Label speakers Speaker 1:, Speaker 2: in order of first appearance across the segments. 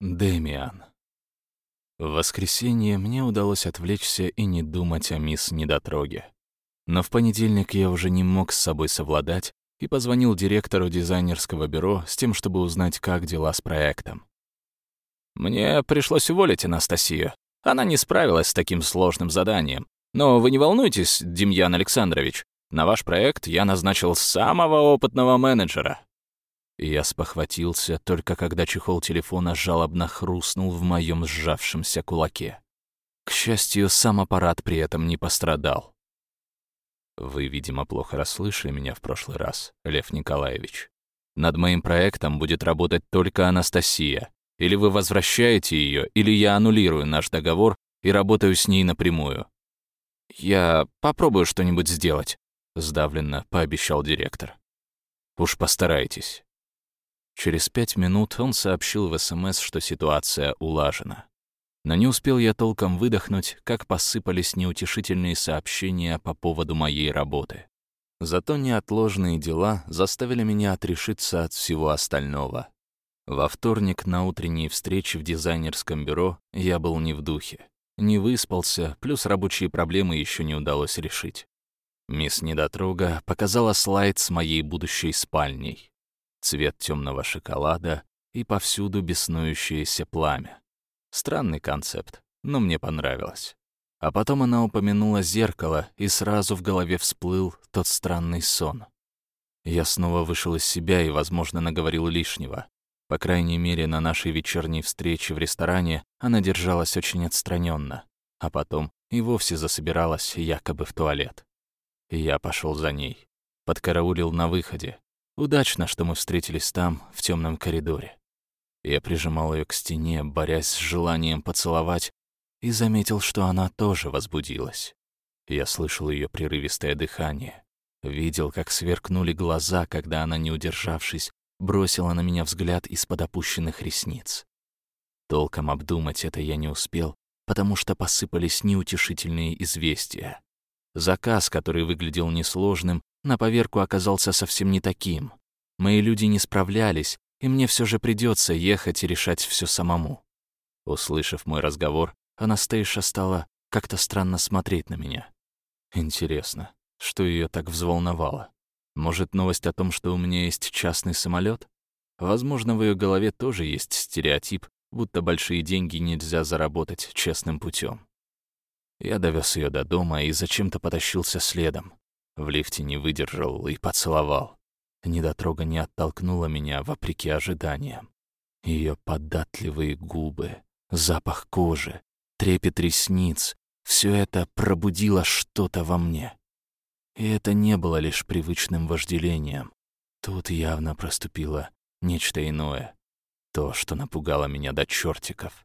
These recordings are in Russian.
Speaker 1: Дэмиан. В воскресенье мне удалось отвлечься и не думать о мисс Недотроге. Но в понедельник я уже не мог с собой совладать и позвонил директору дизайнерского бюро с тем, чтобы узнать, как дела с проектом. «Мне пришлось уволить Анастасию. Она не справилась с таким сложным заданием. Но вы не волнуйтесь, Демьян Александрович. На ваш проект я назначил самого опытного менеджера». Я спохватился, только когда чехол телефона жалобно хрустнул в моем сжавшемся кулаке. К счастью, сам аппарат при этом не пострадал. Вы, видимо, плохо расслышали меня в прошлый раз, Лев Николаевич. Над моим проектом будет работать только Анастасия. Или вы возвращаете ее, или я аннулирую наш договор и работаю с ней напрямую. Я попробую что-нибудь сделать, сдавленно пообещал директор. Уж постарайтесь. Через пять минут он сообщил в СМС, что ситуация улажена. Но не успел я толком выдохнуть, как посыпались неутешительные сообщения по поводу моей работы. Зато неотложные дела заставили меня отрешиться от всего остального. Во вторник на утренней встрече в дизайнерском бюро я был не в духе. Не выспался, плюс рабочие проблемы еще не удалось решить. Мисс Недотрога показала слайд с моей будущей спальней. Цвет темного шоколада и повсюду беснующееся пламя. Странный концепт, но мне понравилось. А потом она упомянула зеркало, и сразу в голове всплыл тот странный сон. Я снова вышел из себя и, возможно, наговорил лишнего. По крайней мере, на нашей вечерней встрече в ресторане она держалась очень отстраненно, а потом и вовсе засобиралась якобы в туалет. Я пошел за ней. Подкараулил на выходе. Удачно, что мы встретились там, в темном коридоре. Я прижимал ее к стене, борясь с желанием поцеловать, и заметил, что она тоже возбудилась. Я слышал ее прерывистое дыхание, видел, как сверкнули глаза, когда она, не удержавшись, бросила на меня взгляд из-под опущенных ресниц. Толком обдумать это я не успел, потому что посыпались неутешительные известия. Заказ, который выглядел несложным, на поверку оказался совсем не таким. Мои люди не справлялись, и мне все же придется ехать и решать все самому. Услышав мой разговор, Анастейша стала как-то странно смотреть на меня. Интересно, что ее так взволновало? Может, новость о том, что у меня есть частный самолет? Возможно, в ее голове тоже есть стереотип, будто большие деньги нельзя заработать честным путем. Я довез ее до дома и зачем-то потащился следом. В лифте не выдержал и поцеловал. Недотрога не оттолкнула меня, вопреки ожиданиям. Ее податливые губы, запах кожи, трепет ресниц — все это пробудило что-то во мне. И это не было лишь привычным вожделением. Тут явно проступило нечто иное. То, что напугало меня до чертиков.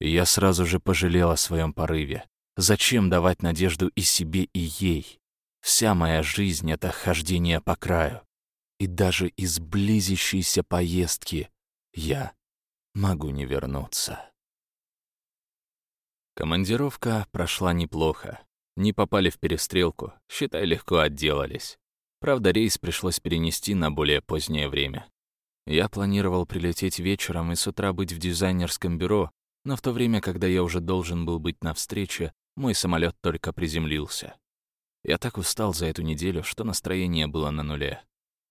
Speaker 1: Я сразу же пожалел о своем порыве. Зачем давать надежду и себе, и ей? Вся моя жизнь — это хождение по краю и даже из близящейся поездки я могу не вернуться. Командировка прошла неплохо. Не попали в перестрелку, считай, легко отделались. Правда, рейс пришлось перенести на более позднее время. Я планировал прилететь вечером и с утра быть в дизайнерском бюро, но в то время, когда я уже должен был быть на встрече, мой самолет только приземлился. Я так устал за эту неделю, что настроение было на нуле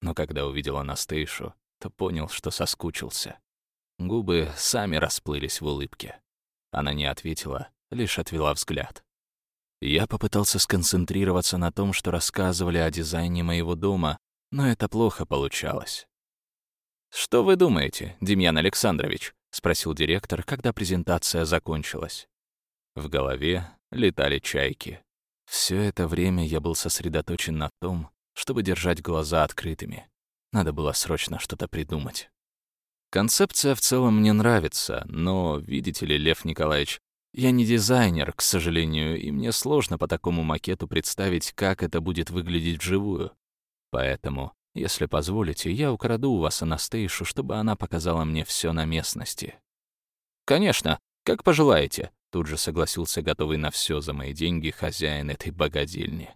Speaker 1: но когда увидел Анастейшу, то понял, что соскучился. Губы сами расплылись в улыбке. Она не ответила, лишь отвела взгляд. Я попытался сконцентрироваться на том, что рассказывали о дизайне моего дома, но это плохо получалось. «Что вы думаете, Демьян Александрович?» — спросил директор, когда презентация закончилась. В голове летали чайки. Все это время я был сосредоточен на том, чтобы держать глаза открытыми. Надо было срочно что-то придумать. Концепция в целом мне нравится, но, видите ли, Лев Николаевич, я не дизайнер, к сожалению, и мне сложно по такому макету представить, как это будет выглядеть вживую. Поэтому, если позволите, я украду у вас Анастейшу, чтобы она показала мне все на местности. Конечно, как пожелаете, тут же согласился готовый на все за мои деньги хозяин этой богадельни.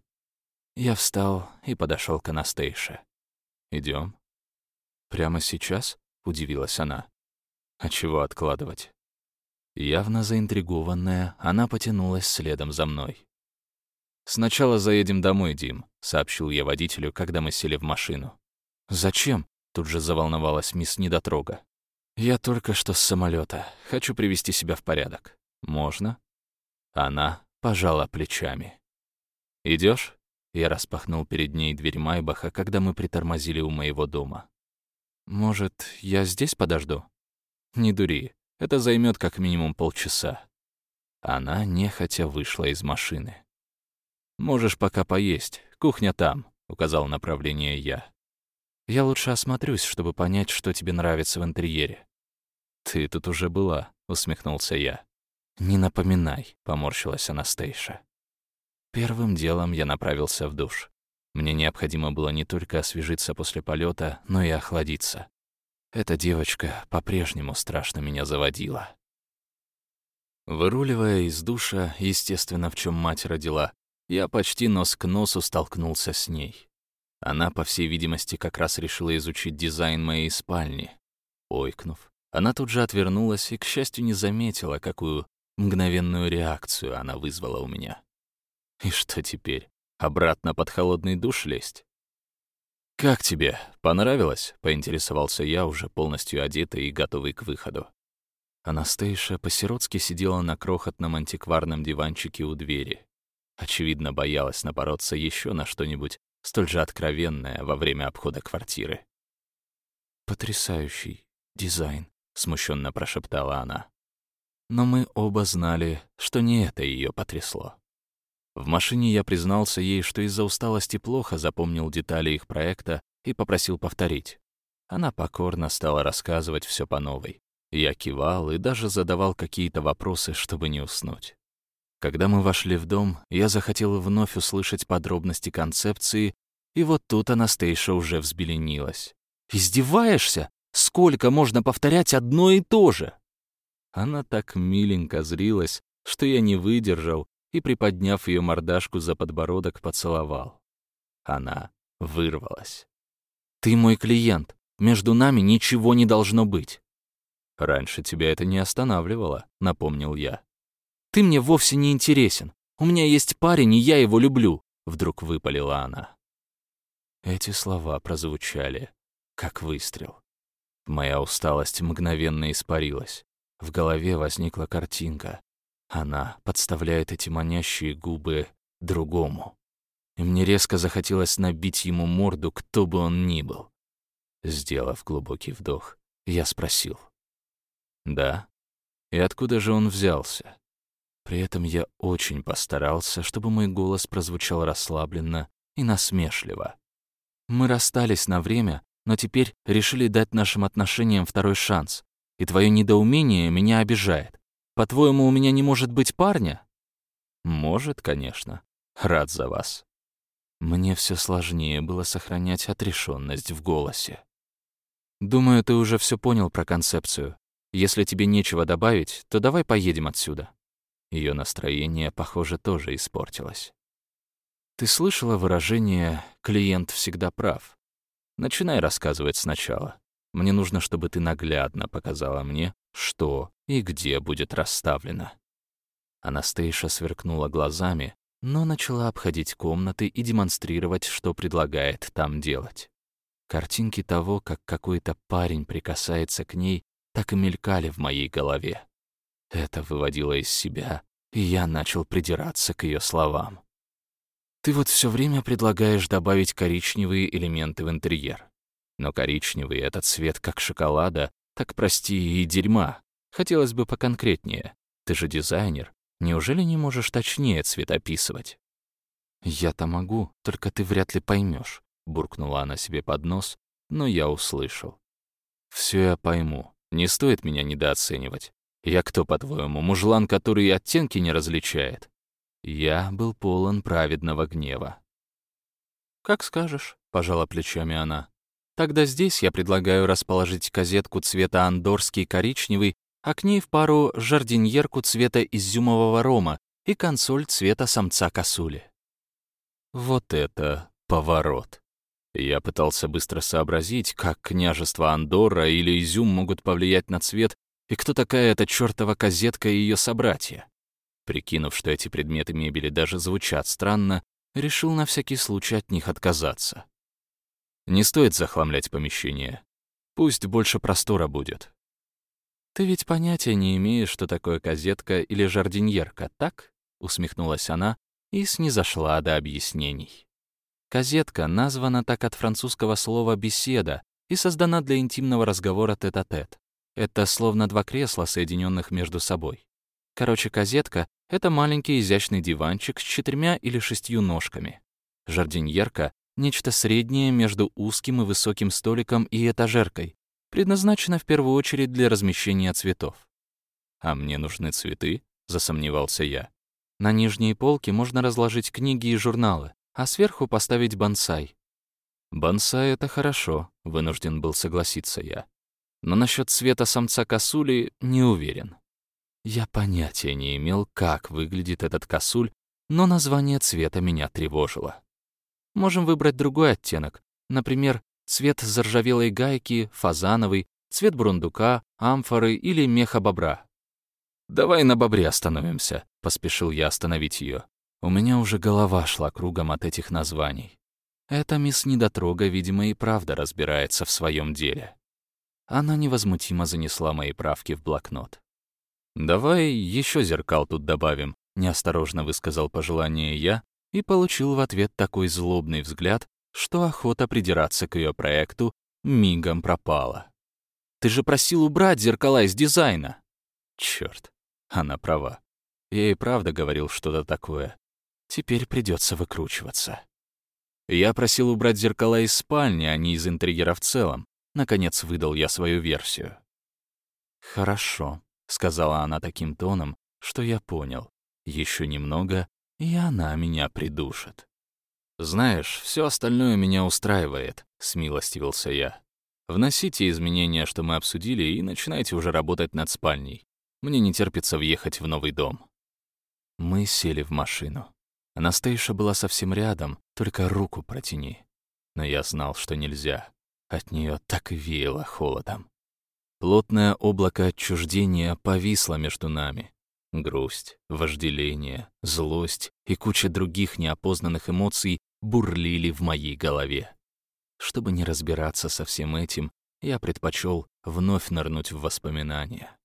Speaker 1: Я встал и подошел к Анастейше. Идем. «Прямо сейчас?» — удивилась она. А чего откладывать? Явно заинтригованная, она потянулась следом за мной. «Сначала заедем домой, Дим», — сообщил я водителю, когда мы сели в машину. «Зачем?» — тут же заволновалась мисс Недотрога. «Я только что с самолета. Хочу привести себя в порядок. Можно?» Она пожала плечами. Идешь? Я распахнул перед ней дверь Майбаха, когда мы притормозили у моего дома. «Может, я здесь подожду?» «Не дури. Это займет как минимум полчаса». Она нехотя вышла из машины. «Можешь пока поесть. Кухня там», — указал направление я. «Я лучше осмотрюсь, чтобы понять, что тебе нравится в интерьере». «Ты тут уже была», — усмехнулся я. «Не напоминай», — поморщилась Анастейша. Первым делом я направился в душ. Мне необходимо было не только освежиться после полета, но и охладиться. Эта девочка по-прежнему страшно меня заводила. Выруливая из душа, естественно, в чем мать родила, я почти нос к носу столкнулся с ней. Она, по всей видимости, как раз решила изучить дизайн моей спальни. Ойкнув, она тут же отвернулась и, к счастью, не заметила, какую мгновенную реакцию она вызвала у меня. И что теперь? Обратно под холодный душ лезть? «Как тебе? Понравилось?» — поинтересовался я, уже полностью одетый и готовый к выходу. Анастейша по-сиротски сидела на крохотном антикварном диванчике у двери. Очевидно, боялась напороться еще на что-нибудь столь же откровенное во время обхода квартиры. «Потрясающий дизайн», — смущенно прошептала она. Но мы оба знали, что не это ее потрясло. В машине я признался ей, что из-за усталости плохо запомнил детали их проекта и попросил повторить. Она покорно стала рассказывать все по новой. Я кивал и даже задавал какие-то вопросы, чтобы не уснуть. Когда мы вошли в дом, я захотел вновь услышать подробности концепции, и вот тут Анастейша уже взбеленилась. «Издеваешься? Сколько можно повторять одно и то же?» Она так миленько зрилась, что я не выдержал и, приподняв ее мордашку за подбородок, поцеловал. Она вырвалась. «Ты мой клиент. Между нами ничего не должно быть». «Раньше тебя это не останавливало», — напомнил я. «Ты мне вовсе не интересен. У меня есть парень, и я его люблю», — вдруг выпалила она. Эти слова прозвучали, как выстрел. Моя усталость мгновенно испарилась. В голове возникла картинка. Она подставляет эти манящие губы другому. И мне резко захотелось набить ему морду, кто бы он ни был. Сделав глубокий вдох, я спросил. «Да? И откуда же он взялся?» При этом я очень постарался, чтобы мой голос прозвучал расслабленно и насмешливо. «Мы расстались на время, но теперь решили дать нашим отношениям второй шанс, и твое недоумение меня обижает. По-твоему, у меня не может быть парня? Может, конечно. Рад за вас. Мне все сложнее было сохранять отрешенность в голосе. Думаю, ты уже все понял про концепцию. Если тебе нечего добавить, то давай поедем отсюда. Ее настроение, похоже, тоже испортилось. Ты слышала выражение «клиент всегда прав»? Начинай рассказывать сначала. Мне нужно, чтобы ты наглядно показала мне, что и где будет расставлено. Анастейша сверкнула глазами, но начала обходить комнаты и демонстрировать, что предлагает там делать. Картинки того, как какой-то парень прикасается к ней, так и мелькали в моей голове. Это выводило из себя, и я начал придираться к ее словам. «Ты вот все время предлагаешь добавить коричневые элементы в интерьер. Но коричневый — это цвет как шоколада, так, прости, и дерьма. Хотелось бы поконкретнее. Ты же дизайнер. Неужели не можешь точнее цвет описывать? Я-то могу, только ты вряд ли поймешь, буркнула она себе под нос, но я услышал. Все я пойму. Не стоит меня недооценивать. Я кто, по-твоему, мужлан, который оттенки не различает? Я был полон праведного гнева. «Как скажешь», — пожала плечами она. Тогда здесь я предлагаю расположить козетку цвета андорский коричневый, а к ней в пару жардиньерку цвета изюмового рома и консоль цвета самца косули. Вот это поворот. Я пытался быстро сообразить, как княжество Андорра или изюм могут повлиять на цвет, И кто такая эта чёртова козетка и её собратья? Прикинув, что эти предметы мебели даже звучат странно, решил на всякий случай от них отказаться. Не стоит захламлять помещение. Пусть больше простора будет. «Ты ведь понятия не имеешь, что такое козетка или жардиньерка, так?» — усмехнулась она и снизошла до объяснений. Козетка названа так от французского слова «беседа» и создана для интимного разговора тет-а-тет. -тет. Это словно два кресла, соединенных между собой. Короче, козетка — это маленький изящный диванчик с четырьмя или шестью ножками. Жардиньерка — нечто среднее между узким и высоким столиком и этажеркой, предназначена в первую очередь для размещения цветов. «А мне нужны цветы?» — засомневался я. На нижней полке можно разложить книги и журналы, а сверху поставить бонсай. «Бонсай — это хорошо», — вынужден был согласиться я. Но насчет цвета самца косули не уверен. Я понятия не имел, как выглядит этот косуль, но название цвета меня тревожило. Можем выбрать другой оттенок, например, цвет заржавелой гайки, фазановый, цвет бурундука, амфоры или меха бобра. «Давай на бобре остановимся», — поспешил я остановить ее. У меня уже голова шла кругом от этих названий. Эта мисс Недотрога, видимо, и правда разбирается в своем деле. Она невозмутимо занесла мои правки в блокнот. «Давай еще зеркал тут добавим», — неосторожно высказал пожелание я и получил в ответ такой злобный взгляд, что охота придираться к ее проекту мигом пропала. «Ты же просил убрать зеркала из дизайна!» Черт, она права. Я и правда говорил что-то такое. Теперь придется выкручиваться. Я просил убрать зеркала из спальни, а не из интерьера в целом. Наконец выдал я свою версию. «Хорошо», — сказала она таким тоном, что я понял. Еще немного, и она меня придушит. «Знаешь, все остальное меня устраивает», — смилостивился я. «Вносите изменения, что мы обсудили, и начинайте уже работать над спальней. Мне не терпится въехать в новый дом». Мы сели в машину. Анастейша была совсем рядом, только руку протяни. Но я знал, что нельзя. От нее так веяло холодом. Плотное облако отчуждения повисло между нами. Грусть, вожделение, злость и куча других неопознанных эмоций бурлили в моей голове. Чтобы не разбираться со всем этим, я предпочел вновь нырнуть в воспоминания.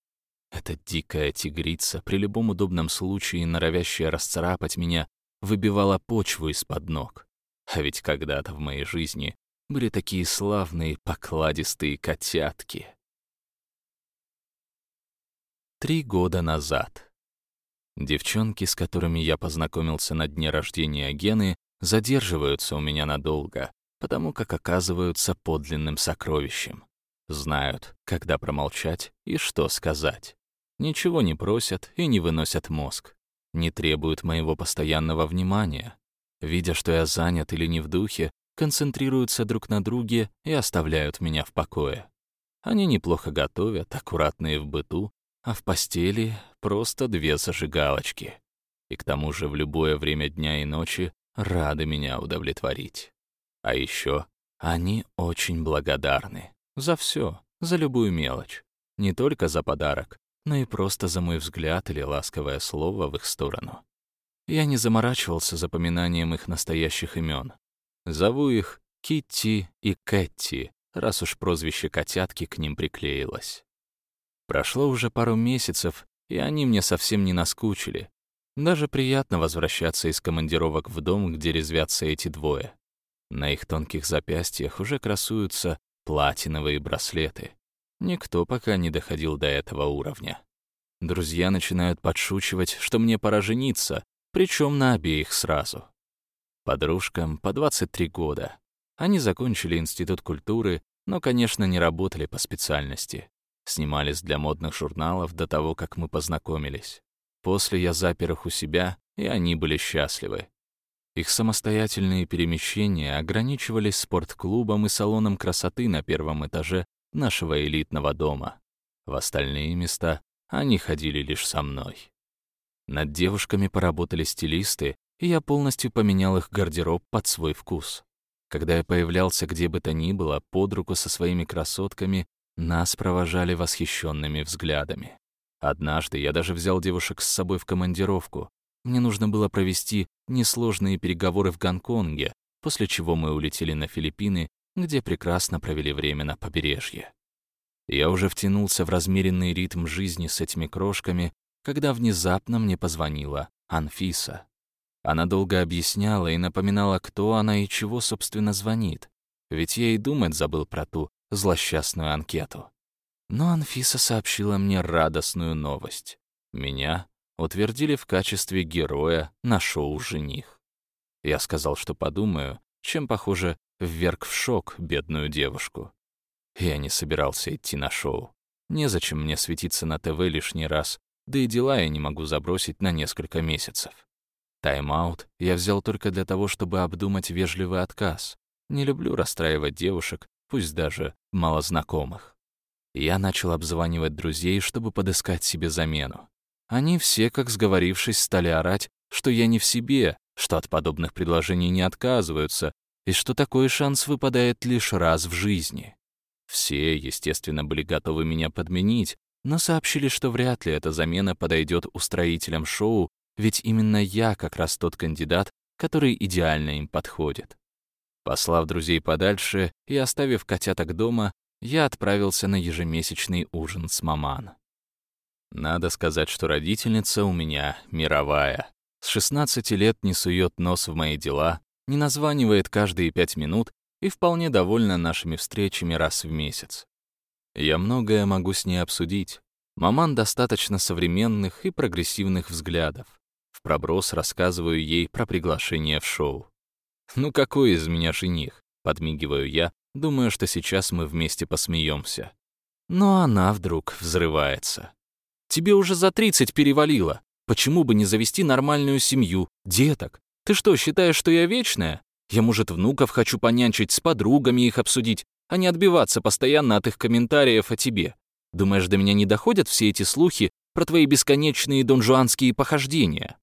Speaker 1: Эта дикая тигрица, при любом удобном случае норовящая расцарапать меня, выбивала почву из-под ног. А ведь когда-то в моей жизни были такие славные покладистые котятки. Три года назад. Девчонки, с которыми я познакомился на дне рождения Гены, задерживаются у меня надолго, потому как оказываются подлинным сокровищем. Знают, когда промолчать и что сказать. Ничего не просят и не выносят мозг. Не требуют моего постоянного внимания. Видя, что я занят или не в духе, концентрируются друг на друге и оставляют меня в покое. Они неплохо готовят, аккуратные в быту, а в постели просто две зажигалочки. И к тому же в любое время дня и ночи рады меня удовлетворить. А еще они очень благодарны за все, за любую мелочь. Не только за подарок, но и просто за мой взгляд или ласковое слово в их сторону. Я не заморачивался запоминанием их настоящих имен. Зову их Китти и Кэтти, раз уж прозвище котятки к ним приклеилось. Прошло уже пару месяцев, и они мне совсем не наскучили. Даже приятно возвращаться из командировок в дом, где резвятся эти двое. На их тонких запястьях уже красуются платиновые браслеты. Никто пока не доходил до этого уровня. Друзья начинают подшучивать, что мне пора жениться, причем на обеих сразу. Подружкам по 23 года. Они закончили институт культуры, но, конечно, не работали по специальности. Снимались для модных журналов до того, как мы познакомились. После я запер их у себя, и они были счастливы. Их самостоятельные перемещения ограничивались спортклубом и салоном красоты на первом этаже нашего элитного дома. В остальные места они ходили лишь со мной. Над девушками поработали стилисты, и я полностью поменял их гардероб под свой вкус. Когда я появлялся где бы то ни было под руку со своими красотками, Нас провожали восхищенными взглядами. Однажды я даже взял девушек с собой в командировку. Мне нужно было провести несложные переговоры в Гонконге, после чего мы улетели на Филиппины, где прекрасно провели время на побережье. Я уже втянулся в размеренный ритм жизни с этими крошками, когда внезапно мне позвонила Анфиса. Она долго объясняла и напоминала, кто она и чего, собственно, звонит. Ведь я и думать забыл про ту злосчастную анкету. Но Анфиса сообщила мне радостную новость. Меня утвердили в качестве героя на шоу «Жених». Я сказал, что подумаю, чем, похоже, вверг в шок бедную девушку. Я не собирался идти на шоу. Незачем мне светиться на ТВ лишний раз, да и дела я не могу забросить на несколько месяцев. Тайм-аут я взял только для того, чтобы обдумать вежливый отказ. Не люблю расстраивать девушек, пусть даже малознакомых. Я начал обзванивать друзей, чтобы подыскать себе замену. Они все, как сговорившись, стали орать, что я не в себе, что от подобных предложений не отказываются, и что такой шанс выпадает лишь раз в жизни. Все, естественно, были готовы меня подменить, но сообщили, что вряд ли эта замена подойдет устроителям шоу, ведь именно я как раз тот кандидат, который идеально им подходит. Послав друзей подальше и оставив котяток дома, я отправился на ежемесячный ужин с маман. Надо сказать, что родительница у меня мировая. С 16 лет не сует нос в мои дела, не названивает каждые пять минут и вполне довольна нашими встречами раз в месяц. Я многое могу с ней обсудить. Маман достаточно современных и прогрессивных взглядов. В проброс рассказываю ей про приглашение в шоу. «Ну какой из меня жених?» — подмигиваю я, думаю, что сейчас мы вместе посмеемся. Но она вдруг взрывается. «Тебе уже за тридцать перевалило. Почему бы не завести нормальную семью, деток? Ты что, считаешь, что я вечная? Я, может, внуков хочу понянчить, с подругами их обсудить, а не отбиваться постоянно от их комментариев о тебе. Думаешь, до меня не доходят все эти слухи про твои бесконечные донжуанские похождения?»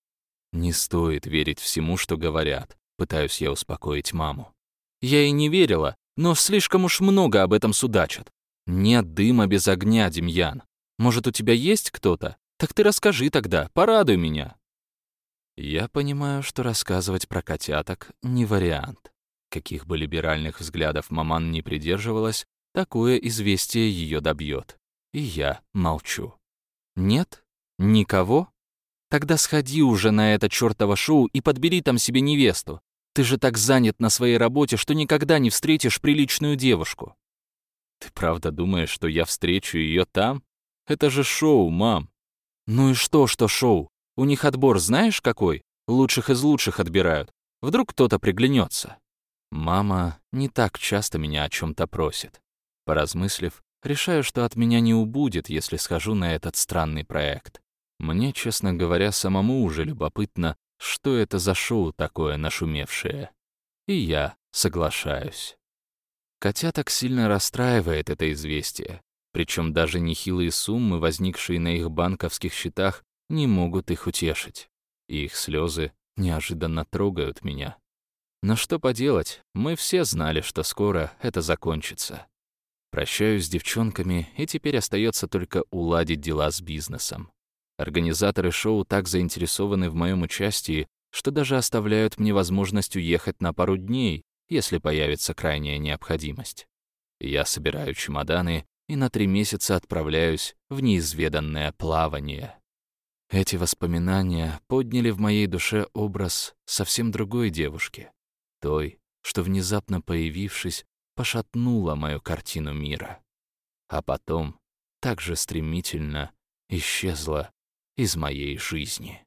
Speaker 1: Не стоит верить всему, что говорят, пытаюсь я успокоить маму. Я и не верила, но слишком уж много об этом судачат. Нет дыма без огня, Демьян. Может, у тебя есть кто-то? Так ты расскажи тогда, порадуй меня. Я понимаю, что рассказывать про котяток — не вариант. Каких бы либеральных взглядов маман не придерживалась, такое известие ее добьет. И я молчу. Нет? Никого? Тогда сходи уже на это чёртово шоу и подбери там себе невесту. Ты же так занят на своей работе, что никогда не встретишь приличную девушку. Ты правда думаешь, что я встречу ее там? Это же шоу, мам. Ну и что, что шоу? У них отбор знаешь какой? Лучших из лучших отбирают. Вдруг кто-то приглянется. Мама не так часто меня о чем то просит. Поразмыслив, решаю, что от меня не убудет, если схожу на этот странный проект. Мне, честно говоря, самому уже любопытно, что это за шоу такое нашумевшее. И я соглашаюсь. Котяток сильно расстраивает это известие. Причем даже нехилые суммы, возникшие на их банковских счетах, не могут их утешить. И их слезы неожиданно трогают меня. Но что поделать, мы все знали, что скоро это закончится. Прощаюсь с девчонками, и теперь остается только уладить дела с бизнесом. Организаторы шоу так заинтересованы в моем участии, что даже оставляют мне возможность уехать на пару дней, если появится крайняя необходимость. Я собираю чемоданы и на три месяца отправляюсь в неизведанное плавание. Эти воспоминания подняли в моей душе образ совсем другой девушки, той, что, внезапно появившись, пошатнула мою картину мира. А потом так же стремительно исчезла из моей жизни.